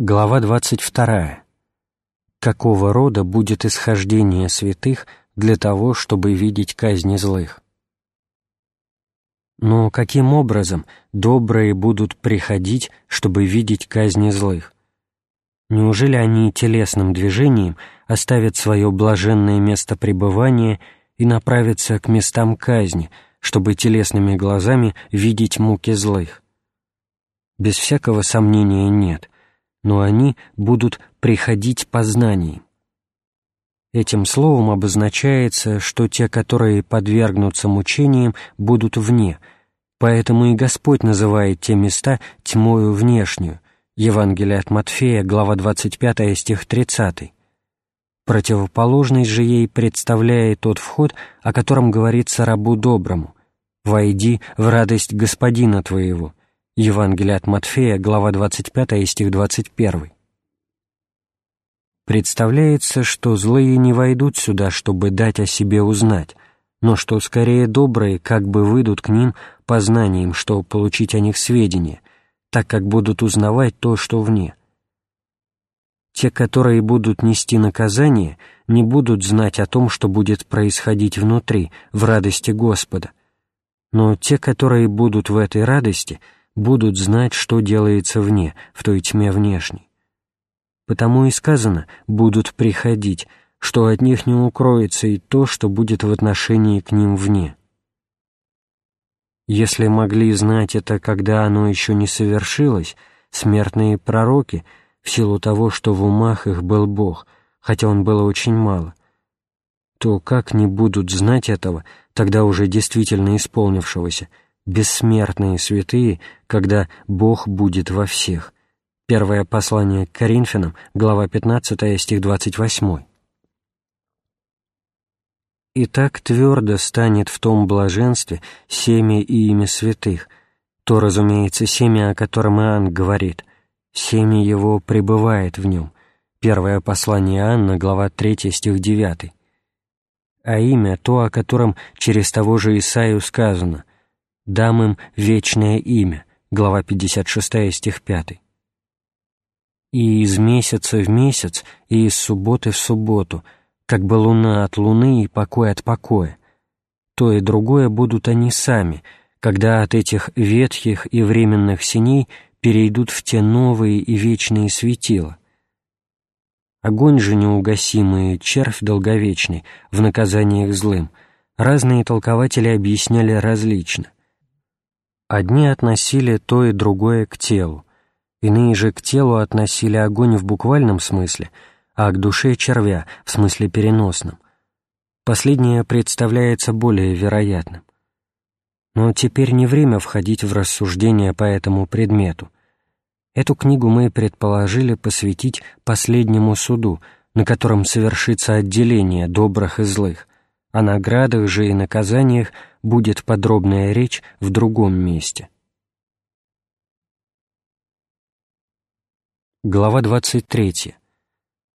Глава 22. Какого рода будет исхождение святых для того, чтобы видеть казни злых? Но каким образом добрые будут приходить, чтобы видеть казни злых? Неужели они телесным движением оставят свое блаженное место пребывания и направятся к местам казни, чтобы телесными глазами видеть муки злых? Без всякого сомнения нет — но они будут приходить познанием. Этим словом обозначается, что те, которые подвергнутся мучениям, будут вне, поэтому и Господь называет те места тьмою внешнюю. Евангелие от Матфея, глава 25, стих 30. Противоположность же ей представляет тот вход, о котором говорится рабу доброму «Войди в радость Господина твоего», Евангелие от Матфея, глава 25, стих 21. Представляется, что злые не войдут сюда, чтобы дать о себе узнать, но что скорее добрые как бы выйдут к ним познанием, чтобы получить о них сведения, так как будут узнавать то, что вне. Те, которые будут нести наказание, не будут знать о том, что будет происходить внутри, в радости Господа, но те, которые будут в этой радости — будут знать, что делается вне, в той тьме внешней. Потому и сказано «будут приходить», что от них не укроется и то, что будет в отношении к ним вне. Если могли знать это, когда оно еще не совершилось, смертные пророки, в силу того, что в умах их был Бог, хотя он было очень мало, то как не будут знать этого, тогда уже действительно исполнившегося, бессмертные святые, когда Бог будет во всех. Первое послание к Коринфянам, глава 15, стих 28. И так твердо станет в том блаженстве семя и имя святых, то, разумеется, семя, о котором Иоанн говорит, семя его пребывает в нем. Первое послание Иоанна, глава 3, стих 9. А имя, то, о котором через того же Исаию сказано — дам им вечное имя, глава 56, стих 5. И из месяца в месяц, и из субботы в субботу, как бы луна от луны и покой от покоя. То и другое будут они сами, когда от этих ветхих и временных синей перейдут в те новые и вечные светила. Огонь же неугасимый, червь долговечный, в наказаниях злым, разные толкователи объясняли различно. Одни относили то и другое к телу, иные же к телу относили огонь в буквальном смысле, а к душе червя в смысле переносном. Последнее представляется более вероятным. Но теперь не время входить в рассуждения по этому предмету. Эту книгу мы предположили посвятить последнему суду, на котором совершится отделение добрых и злых, о наградах же и наказаниях будет подробная речь в другом месте. Глава 23.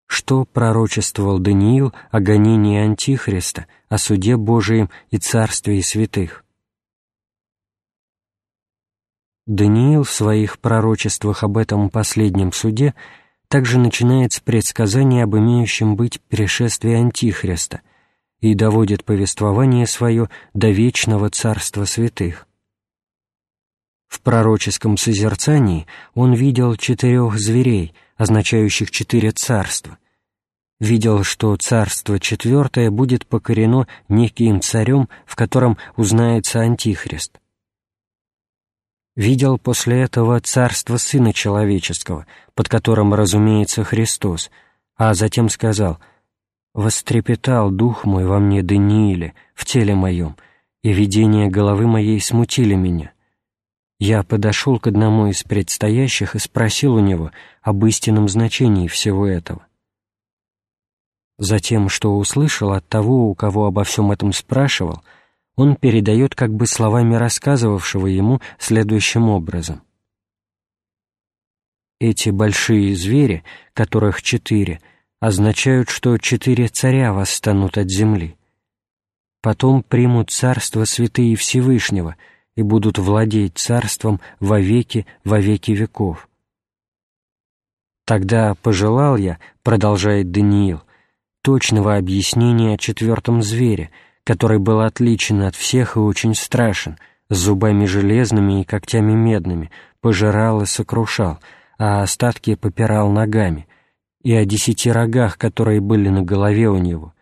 Что пророчествовал Даниил о гонении Антихриста, о суде Божием и царстве святых? Даниил в своих пророчествах об этом последнем суде также начинает с предсказания об имеющем быть пришествии Антихриста – и доводит повествование свое до вечного царства святых. В пророческом созерцании он видел четырех зверей, означающих четыре царства. Видел, что царство четвертое будет покорено неким царем, в котором узнается Антихрист. Видел после этого царство Сына Человеческого, под которым разумеется Христос, а затем сказал — Вострепетал дух мой во мне Данииле, в теле моем, и видения головы моей смутили меня. Я подошел к одному из предстоящих и спросил у него об истинном значении всего этого. Затем, что услышал от того, у кого обо всем этом спрашивал, он передает как бы словами рассказывавшего ему следующим образом. Эти большие звери, которых четыре — означают, что четыре царя восстанут от земли. Потом примут царство святые Всевышнего и будут владеть царством во веки, во веки веков. Тогда пожелал я, продолжает Даниил, точного объяснения о четвертом звере, который был отличен от всех и очень страшен, с зубами железными и когтями медными, пожирал и сокрушал, а остатки попирал ногами, и о десяти рогах, которые были на голове у него,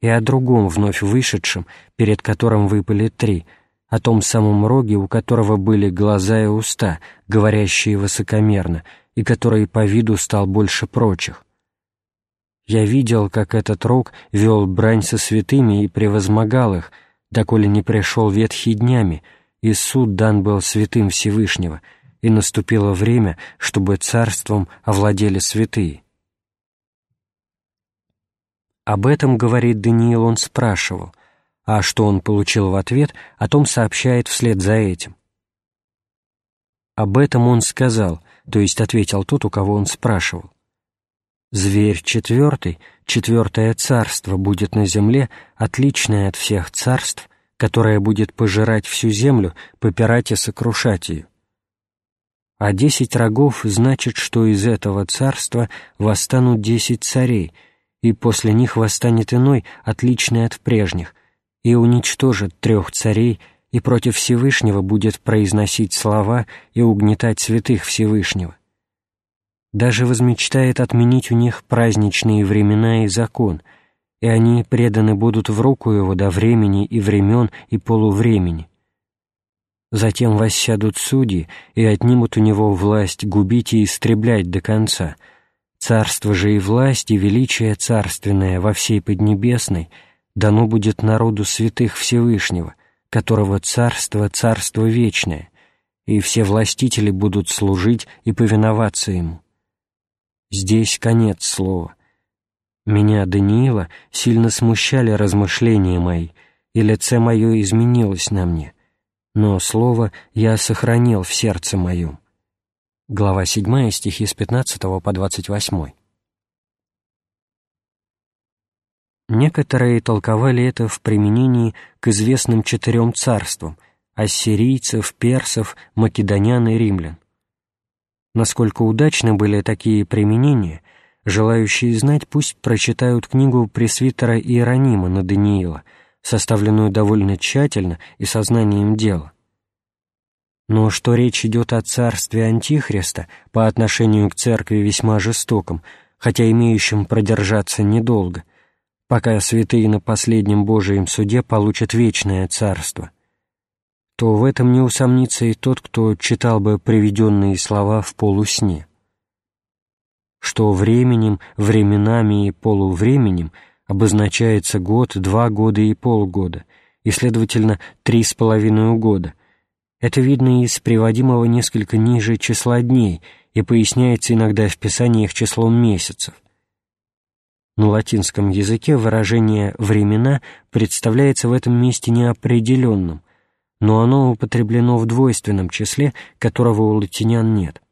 и о другом вновь вышедшем, перед которым выпали три, о том самом роге, у которого были глаза и уста, говорящие высокомерно, и который по виду стал больше прочих. Я видел, как этот рог вел брань со святыми и превозмогал их, доколе не пришел ветхий днями, и суд дан был святым Всевышнего, и наступило время, чтобы царством овладели святые. Об этом, говорит Даниил, он спрашивал, а что он получил в ответ, о том сообщает вслед за этим. Об этом он сказал, то есть ответил тот, у кого он спрашивал. Зверь четвертый, четвертое царство будет на земле, отличное от всех царств, которое будет пожирать всю землю, попирать и сокрушать ее. А десять рогов значит, что из этого царства восстанут десять царей, и после них восстанет иной, отличный от прежних, и уничтожит трех царей, и против Всевышнего будет произносить слова и угнетать святых Всевышнего. Даже возмечтает отменить у них праздничные времена и закон, и они преданы будут в руку его до времени и времен и полувремени. Затем воссядут судьи и отнимут у него власть губить и истреблять до конца. Царство же и власть и величие царственное во всей Поднебесной дано будет народу святых Всевышнего, которого царство — царство вечное, и все властители будут служить и повиноваться ему. Здесь конец слова. Меня, Даниила, сильно смущали размышления мои, и лице мое изменилось на мне но слово я сохранил в сердце моем». Глава 7, стихи с 15 по 28. Некоторые толковали это в применении к известным четырем царствам – ассирийцев, персов, македонян и римлян. Насколько удачны были такие применения, желающие знать пусть прочитают книгу пресвитера Иеронима на Даниила – составленную довольно тщательно и сознанием дела. Но что речь идет о царстве Антихриста по отношению к церкви весьма жестоком, хотя имеющем продержаться недолго, пока святые на последнем Божием суде получат вечное царство, то в этом не усомнится и тот, кто читал бы приведенные слова в полусне. Что временем, временами и полувременем – обозначается год, два года и полгода, и, следовательно, три с половиной года. Это видно из приводимого несколько ниже числа дней и поясняется иногда в писаниях числом месяцев. На латинском языке выражение «времена» представляется в этом месте неопределенным, но оно употреблено в двойственном числе, которого у латинян нет.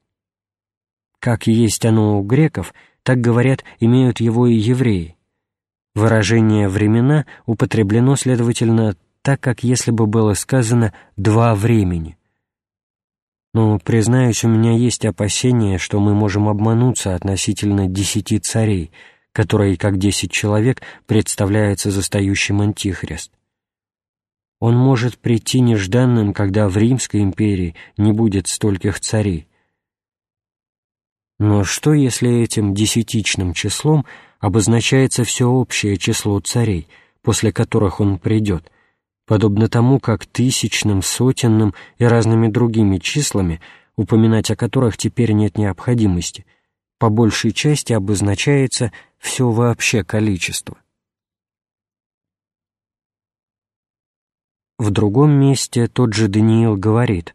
Как есть оно у греков, так, говорят, имеют его и евреи. Выражение «времена» употреблено, следовательно, так, как если бы было сказано «два времени». Но, признаюсь, у меня есть опасение, что мы можем обмануться относительно десяти царей, которые, как десять человек, представляется застающим Антихрист. Он может прийти нежданным, когда в Римской империи не будет стольких царей. Но что, если этим десятичным числом – обозначается все общее число царей, после которых он придет, подобно тому, как тысячным, сотенным и разными другими числами, упоминать о которых теперь нет необходимости, по большей части обозначается все вообще количество. В другом месте тот же Даниил говорит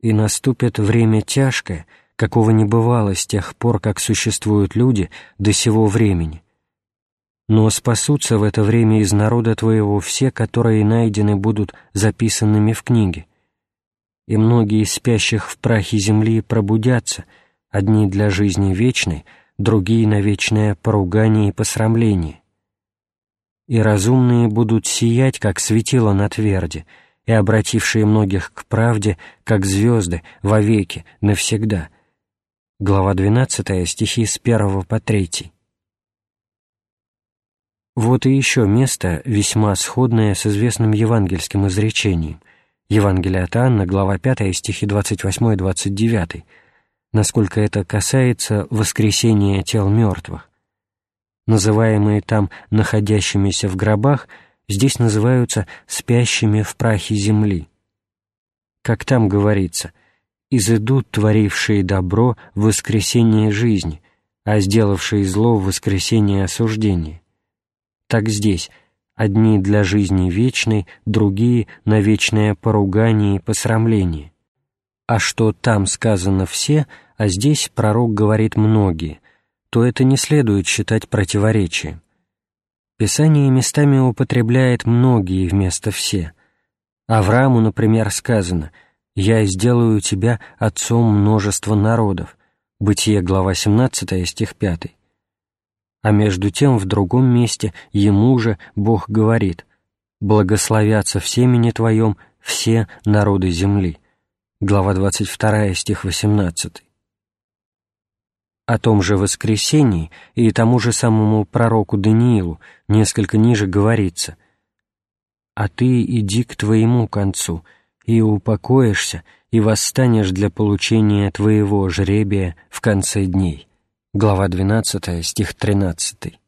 «И наступит время тяжкое, какого не бывало с тех пор, как существуют люди до сего времени. Но спасутся в это время из народа твоего все, которые найдены будут записанными в книге. И многие из спящих в прахе земли пробудятся, одни для жизни вечной, другие на вечное поругание и посрамление. И разумные будут сиять, как светило на тверди, и обратившие многих к правде, как звезды, вовеки, навсегда — глава 12, стихи с 1 по 3. Вот и еще место, весьма сходное с известным евангельским изречением. Евангелие от Анна, глава 5, стихи 28 и 29, насколько это касается воскресения тел мертвых. Называемые там находящимися в гробах здесь называются спящими в прахе земли. Как там говорится, «изыдут творившие добро воскресение жизни, а сделавшие зло воскресение осуждения» так здесь одни для жизни вечной, другие — на вечное поругание и посрамление. А что там сказано «все», а здесь пророк говорит «многие», то это не следует считать противоречием. Писание местами употребляет «многие» вместо «все». Аврааму, например, сказано «Я сделаю тебя отцом множества народов» Бытие, глава 17, стих 5 а между тем в другом месте ему же Бог говорит «Благословятся в семени твоем все народы земли». Глава 22, стих 18. О том же воскресении и тому же самому пророку Даниилу несколько ниже говорится «А ты иди к твоему концу, и упокоишься, и восстанешь для получения твоего жребия в конце дней» глава 12, стих 13.